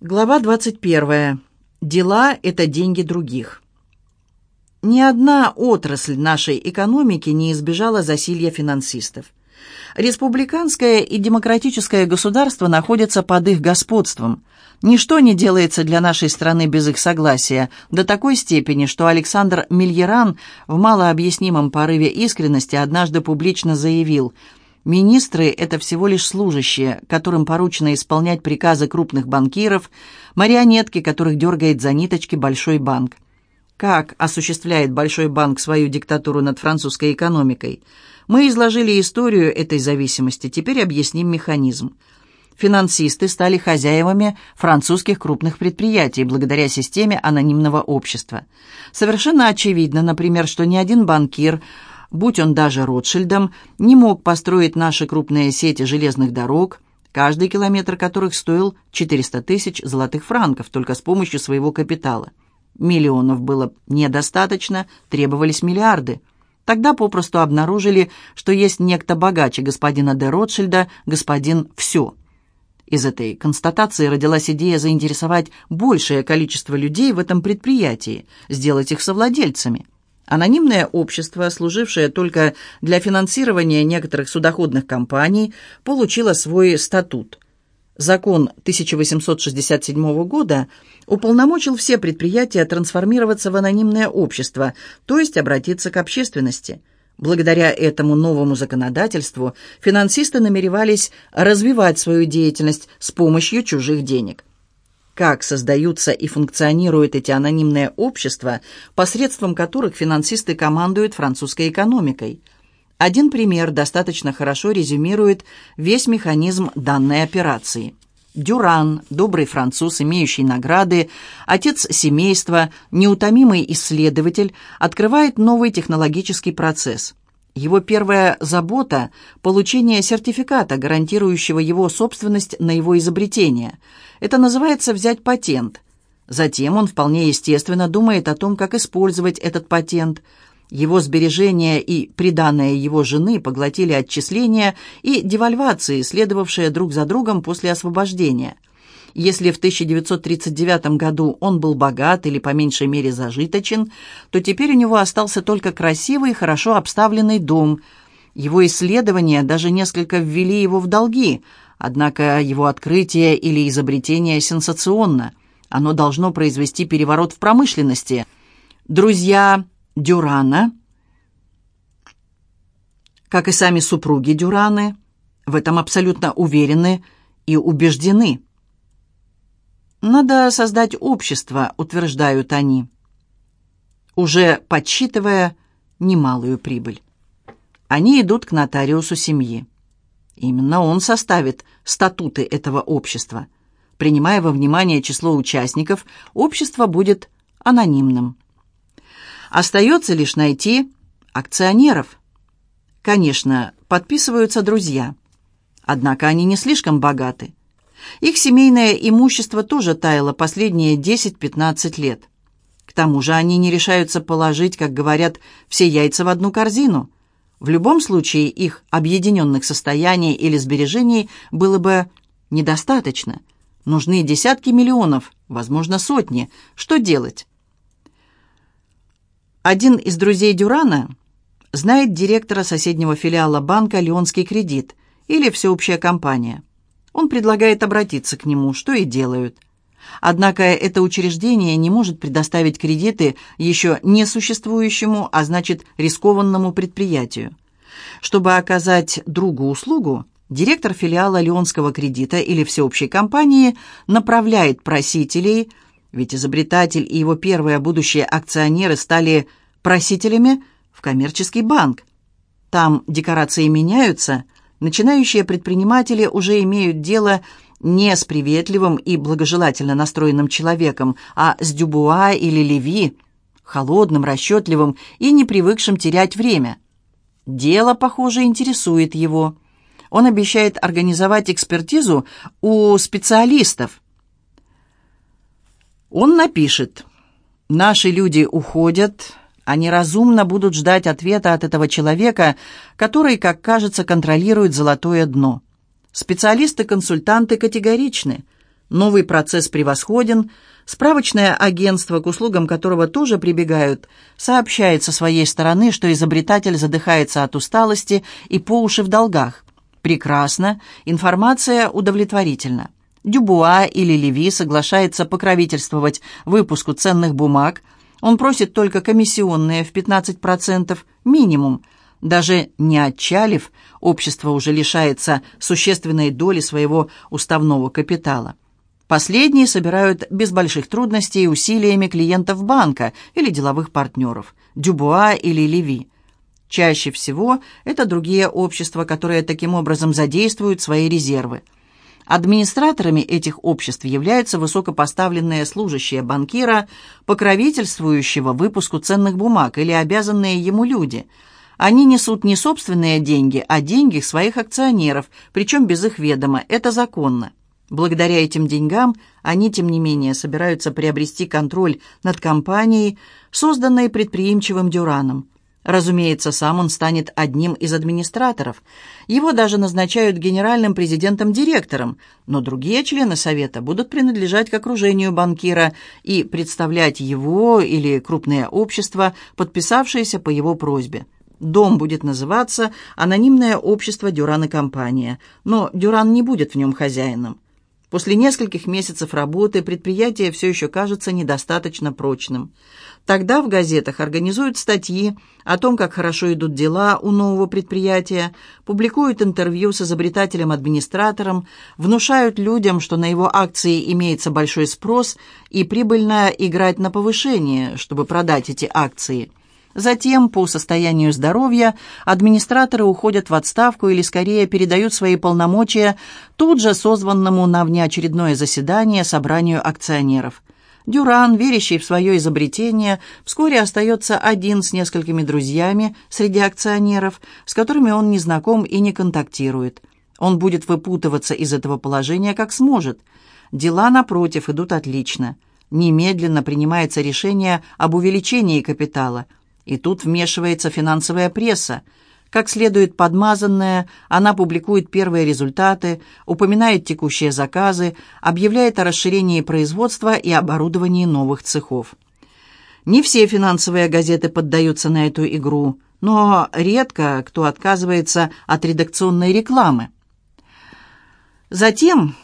Глава 21. Дела – это деньги других. Ни одна отрасль нашей экономики не избежала засилья финансистов. Республиканское и демократическое государство находятся под их господством. Ничто не делается для нашей страны без их согласия, до такой степени, что Александр Мильеран в малообъяснимом порыве искренности однажды публично заявил – Министры – это всего лишь служащие, которым поручено исполнять приказы крупных банкиров, марионетки, которых дергает за ниточки Большой банк. Как осуществляет Большой банк свою диктатуру над французской экономикой? Мы изложили историю этой зависимости, теперь объясним механизм. Финансисты стали хозяевами французских крупных предприятий благодаря системе анонимного общества. Совершенно очевидно, например, что ни один банкир – будь он даже Ротшильдом, не мог построить наши крупные сети железных дорог, каждый километр которых стоил 400 тысяч золотых франков только с помощью своего капитала. Миллионов было недостаточно, требовались миллиарды. Тогда попросту обнаружили, что есть некто богаче господина де Ротшильда, господин «все». Из этой констатации родилась идея заинтересовать большее количество людей в этом предприятии, сделать их совладельцами – Анонимное общество, служившее только для финансирования некоторых судоходных компаний, получило свой статут. Закон 1867 года уполномочил все предприятия трансформироваться в анонимное общество, то есть обратиться к общественности. Благодаря этому новому законодательству финансисты намеревались развивать свою деятельность с помощью чужих денег как создаются и функционируют эти анонимные общества, посредством которых финансисты командуют французской экономикой. Один пример достаточно хорошо резюмирует весь механизм данной операции. Дюран, добрый француз, имеющий награды, отец семейства, неутомимый исследователь, открывает новый технологический процесс – его первая забота – получение сертификата, гарантирующего его собственность на его изобретение. Это называется взять патент. Затем он вполне естественно думает о том, как использовать этот патент. Его сбережения и приданное его жены поглотили отчисления и девальвации, следовавшие друг за другом после освобождения – если в 1939 году он был богат или по меньшей мере зажиточен, то теперь у него остался только красивый и хорошо обставленный дом. Его исследования даже несколько ввели его в долги, однако его открытие или изобретение сенсационно. Оно должно произвести переворот в промышленности. Друзья Дюрана, как и сами супруги Дюраны, в этом абсолютно уверены и убеждены – надо создать общество, утверждают они, уже подсчитывая немалую прибыль. Они идут к нотариусу семьи. Именно он составит статуты этого общества. Принимая во внимание число участников, общество будет анонимным. Остается лишь найти акционеров. Конечно, подписываются друзья. Однако они не слишком богаты. Их семейное имущество тоже таяло последние 10-15 лет. К тому же они не решаются положить, как говорят, все яйца в одну корзину. В любом случае их объединенных состояний или сбережений было бы недостаточно. Нужны десятки миллионов, возможно, сотни. Что делать? Один из друзей Дюрана знает директора соседнего филиала банка «Леонский кредит» или «Всеобщая компания». Он предлагает обратиться к нему, что и делают. Однако это учреждение не может предоставить кредиты еще не существующему, а значит рискованному предприятию. Чтобы оказать другу услугу, директор филиала Леонского кредита или всеобщей компании направляет просителей, ведь изобретатель и его первые будущие акционеры стали просителями в коммерческий банк. Там декорации меняются – Начинающие предприниматели уже имеют дело не с приветливым и благожелательно настроенным человеком, а с Дюбуа или Леви, холодным, расчетливым и не привыкшим терять время. Дело, похоже, интересует его. Он обещает организовать экспертизу у специалистов. Он напишет «Наши люди уходят, они разумно будут ждать ответа от этого человека, который, как кажется, контролирует золотое дно. Специалисты-консультанты категоричны. Новый процесс превосходен, справочное агентство, к услугам которого тоже прибегают, сообщает со своей стороны, что изобретатель задыхается от усталости и по уши в долгах. Прекрасно, информация удовлетворительна. Дюбуа или Леви соглашается покровительствовать выпуску ценных бумаг. Он просит только комиссионные в 15%, минимум. Даже не отчалив, общество уже лишается существенной доли своего уставного капитала. Последние собирают без больших трудностей усилиями клиентов банка или деловых партнеров, Дюбуа или Леви. Чаще всего это другие общества, которые таким образом задействуют свои резервы – Администраторами этих обществ являются высокопоставленные служащие банкира, покровительствующего выпуску ценных бумаг или обязанные ему люди. Они несут не собственные деньги, а деньги своих акционеров, причем без их ведома. Это законно. Благодаря этим деньгам они, тем не менее, собираются приобрести контроль над компанией, созданной предприимчивым Дюраном. Разумеется, сам он станет одним из администраторов. Его даже назначают генеральным президентом-директором, но другие члены совета будут принадлежать к окружению банкира и представлять его или крупное общество, подписавшееся по его просьбе. Дом будет называться «Анонимное общество Дюран и компания», но Дюран не будет в нем хозяином. После нескольких месяцев работы предприятие все еще кажется недостаточно прочным. Тогда в газетах организуют статьи о том, как хорошо идут дела у нового предприятия, публикуют интервью с изобретателем-администратором, внушают людям, что на его акции имеется большой спрос и прибыльно играть на повышение, чтобы продать эти акции. Затем, по состоянию здоровья, администраторы уходят в отставку или, скорее, передают свои полномочия тут же созванному на внеочередное заседание собранию акционеров – Дюран, верящий в свое изобретение, вскоре остается один с несколькими друзьями среди акционеров, с которыми он не знаком и не контактирует. Он будет выпутываться из этого положения как сможет. Дела, напротив, идут отлично. Немедленно принимается решение об увеличении капитала. И тут вмешивается финансовая пресса – как следует подмазанная, она публикует первые результаты, упоминает текущие заказы, объявляет о расширении производства и оборудовании новых цехов. Не все финансовые газеты поддаются на эту игру, но редко кто отказывается от редакционной рекламы. Затем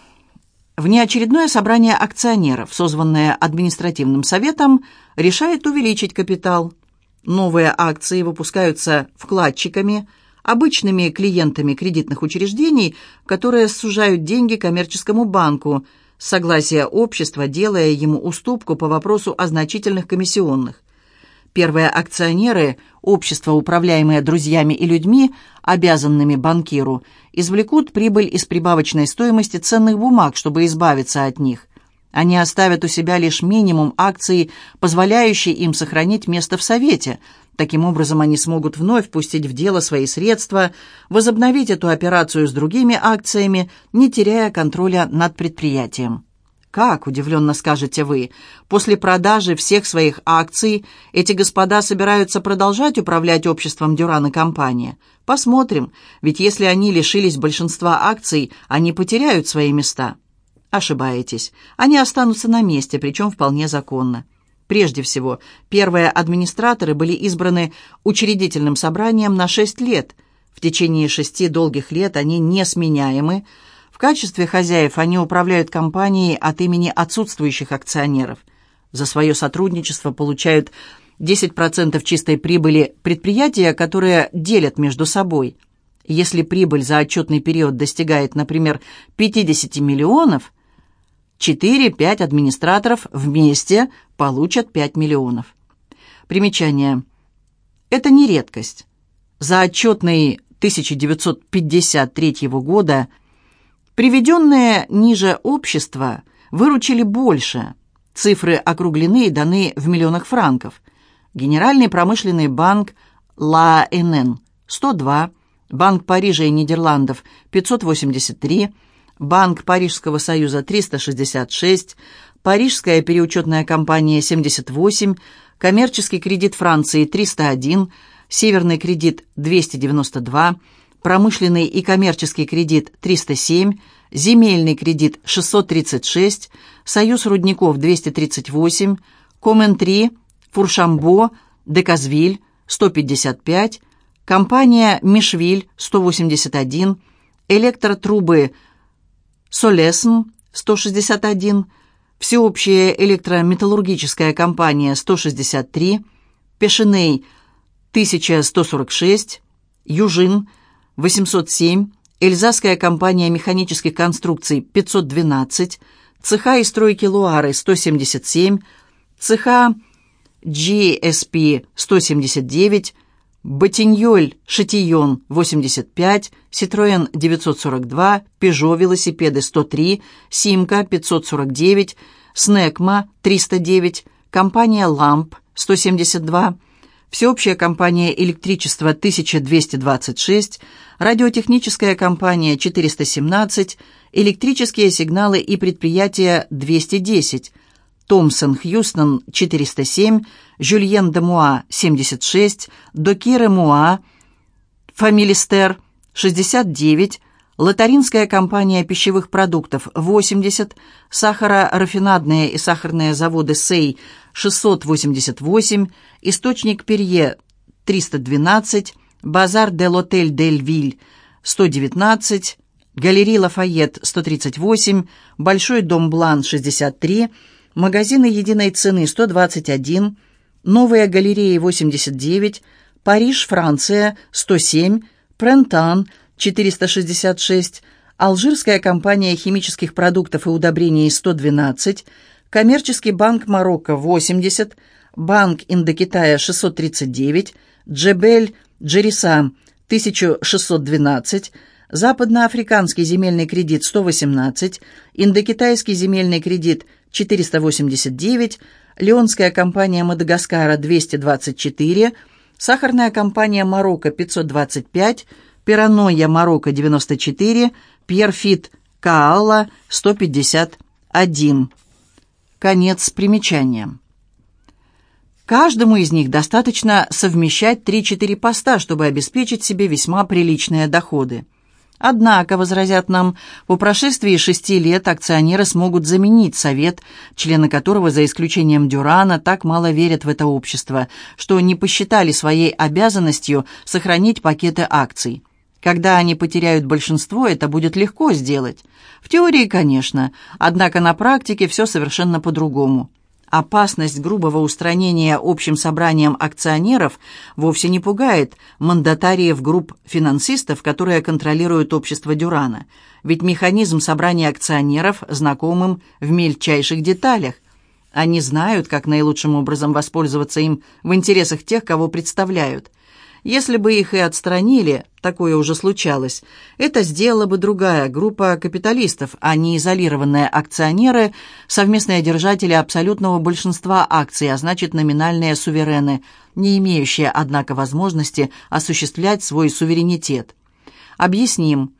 внеочередное собрание акционеров, созванное административным советом, решает увеличить капитал – Новые акции выпускаются вкладчиками, обычными клиентами кредитных учреждений, которые сужают деньги коммерческому банку, с согласия общества делая ему уступку по вопросу о значительных комиссионных. Первые акционеры, общество, управляемое друзьями и людьми, обязанными банкиру, извлекут прибыль из прибавочной стоимости ценных бумаг, чтобы избавиться от них. Они оставят у себя лишь минимум акций, позволяющий им сохранить место в Совете. Таким образом, они смогут вновь пустить в дело свои средства, возобновить эту операцию с другими акциями, не теряя контроля над предприятием. Как, удивленно скажете вы, после продажи всех своих акций эти господа собираются продолжать управлять обществом Дюран и компания? Посмотрим, ведь если они лишились большинства акций, они потеряют свои места. Ошибаетесь. Они останутся на месте, причем вполне законно. Прежде всего, первые администраторы были избраны учредительным собранием на 6 лет. В течение шести долгих лет они несменяемы. В качестве хозяев они управляют компанией от имени отсутствующих акционеров. За свое сотрудничество получают 10% чистой прибыли предприятия, которые делят между собой. Если прибыль за отчетный период достигает, например, 50 миллионов – 4-5 администраторов вместе получат 5 миллионов. Примечание. Это не редкость. За отчетный 1953 года приведенные ниже общества выручили больше. Цифры округлены и даны в миллионах франков. Генеральный промышленный банк Ла НН 102, Банк Парижа и Нидерландов 583, Банк Парижского союза 366, Парижская переучетная компания 78, Коммерческий кредит Франции 301, Северный кредит 292, Промышленный и коммерческий кредит 307, Земельный кредит 636, Союз рудников 238, Коментри, Фуршамбо, Деказвиль 155, компания Мишвиль 181, электротрубы Солесн 161, Всеобщая электрометаллургическая компания 163, Пешеней 1146, Южин 807, Эльзасская компания механических конструкций 512, цеха и стройки Луары 177, цеха GSP 179, Ботиньоль Шатион 85, Citroën 942, Peugeot велосипеды 103, Симка 549, Снекма 309, компания Ламп 172, Всеобщая компания электричества 1226, радиотехническая компания 417, электрические сигналы и предприятия 210, Томпсон Хьюстон 407, Жюльен де Муа 76, Докире Муа, Фамилистер 69, Лотаринская компания пищевых продуктов 80, сахарорафинадные и сахарные заводы Сей 688, Источник Перье 312, Базар де Лотель дель Виль 119, Галерея Лафайет 138, Большой дом Блан 63, магазины единой цены 121, Новая галерея 89, Париж, Франция 107, Прентан 466, Алжирская компания химических продуктов и удобрений 112, Коммерческий банк Марокко 80, Банк Индокитая 639, Джебель Джериса 1612, Западноафриканский земельный кредит 118, Индокитайский земельный кредит 489, Леонская компания Мадагаскара 224, Сахарная компания Марокко 525, Пираноя Марокко 94, Пьерфит Каала 151. Конец примечания. Каждому из них достаточно совмещать 3-4 поста, чтобы обеспечить себе весьма приличные доходы. Однако, возразят нам, по прошествии шести лет акционеры смогут заменить совет, члены которого, за исключением Дюрана, так мало верят в это общество, что не посчитали своей обязанностью сохранить пакеты акций. Когда они потеряют большинство, это будет легко сделать. В теории, конечно, однако на практике все совершенно по-другому. Опасность грубого устранения общим собранием акционеров вовсе не пугает мандатариев групп финансистов, которые контролируют общество Дюрана. Ведь механизм собрания акционеров знаком им в мельчайших деталях. Они знают, как наилучшим образом воспользоваться им в интересах тех, кого представляют – если бы их и отстранили, такое уже случалось, это сделала бы другая группа капиталистов, а не изолированные акционеры, совместные держатели абсолютного большинства акций, а значит номинальные суверены, не имеющие, однако, возможности осуществлять свой суверенитет. Объясним.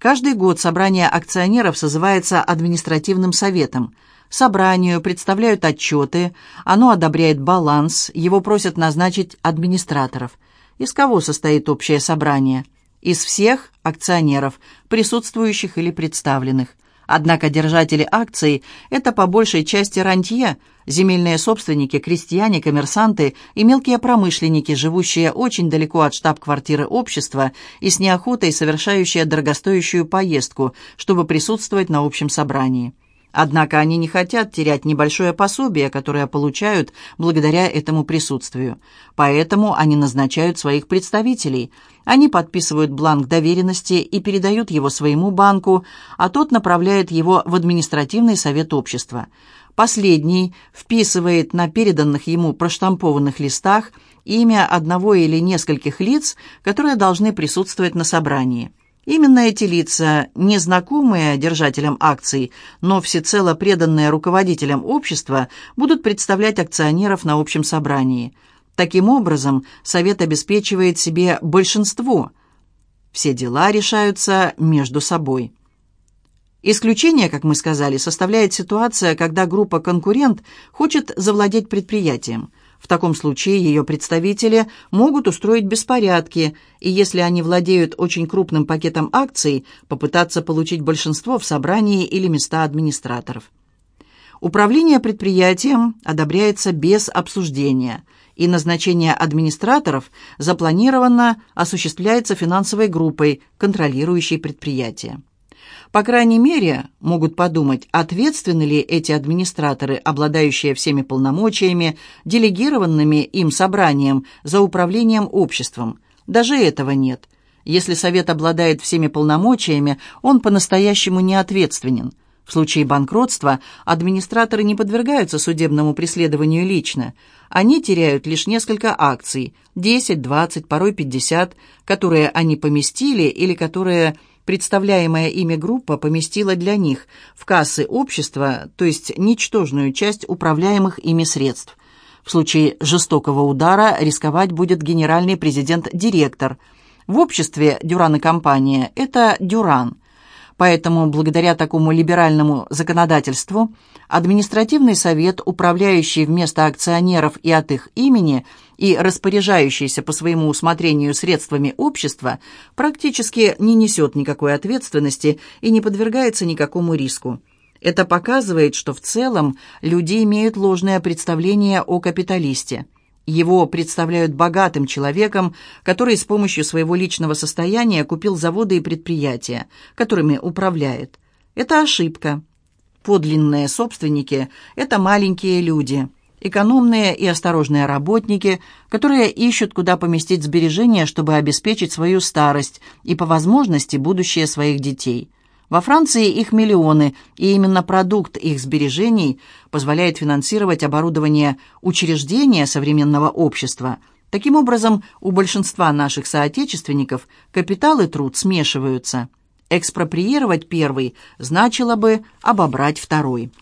Каждый год собрание акционеров созывается административным советом. Собранию представляют отчеты, оно одобряет баланс, его просят назначить администраторов – из кого состоит общее собрание? Из всех акционеров, присутствующих или представленных. Однако держатели акций – это по большей части рантье, земельные собственники, крестьяне, коммерсанты и мелкие промышленники, живущие очень далеко от штаб-квартиры общества и с неохотой совершающие дорогостоящую поездку, чтобы присутствовать на общем собрании. Однако они не хотят терять небольшое пособие, которое получают благодаря этому присутствию. Поэтому они назначают своих представителей. Они подписывают бланк доверенности и передают его своему банку, а тот направляет его в административный совет общества. Последний вписывает на переданных ему проштампованных листах имя одного или нескольких лиц, которые должны присутствовать на собрании. Именно эти лица, незнакомые держателям акций, но всецело преданные руководителям общества, будут представлять акционеров на общем собрании. Таким образом, Совет обеспечивает себе большинство. Все дела решаются между собой. Исключение, как мы сказали, составляет ситуация, когда группа-конкурент хочет завладеть предприятием. В таком случае ее представители могут устроить беспорядки, и если они владеют очень крупным пакетом акций, попытаться получить большинство в собрании или места администраторов. Управление предприятием одобряется без обсуждения, и назначение администраторов запланировано осуществляется финансовой группой, контролирующей предприятие. По крайней мере, могут подумать, ответственны ли эти администраторы, обладающие всеми полномочиями, делегированными им собранием за управлением обществом. Даже этого нет. Если Совет обладает всеми полномочиями, он по-настоящему не ответственен. В случае банкротства администраторы не подвергаются судебному преследованию лично. Они теряют лишь несколько акций, 10, 20, порой 50, которые они поместили или которые представляемая ими группа поместила для них в кассы общества, то есть ничтожную часть управляемых ими средств. В случае жестокого удара рисковать будет генеральный президент-директор. В обществе Дюран и компания – это Дюран. Поэтому, благодаря такому либеральному законодательству, административный совет, управляющий вместо акционеров и от их имени и распоряжающийся по своему усмотрению средствами общества, практически не несет никакой ответственности и не подвергается никакому риску. Это показывает, что в целом люди имеют ложное представление о капиталисте – его представляют богатым человеком, который с помощью своего личного состояния купил заводы и предприятия, которыми управляет. Это ошибка. Подлинные собственники – это маленькие люди, экономные и осторожные работники, которые ищут, куда поместить сбережения, чтобы обеспечить свою старость и, по возможности, будущее своих детей – во Франции их миллионы, и именно продукт их сбережений позволяет финансировать оборудование учреждения современного общества. Таким образом, у большинства наших соотечественников капитал и труд смешиваются. Экспроприировать первый значило бы обобрать второй.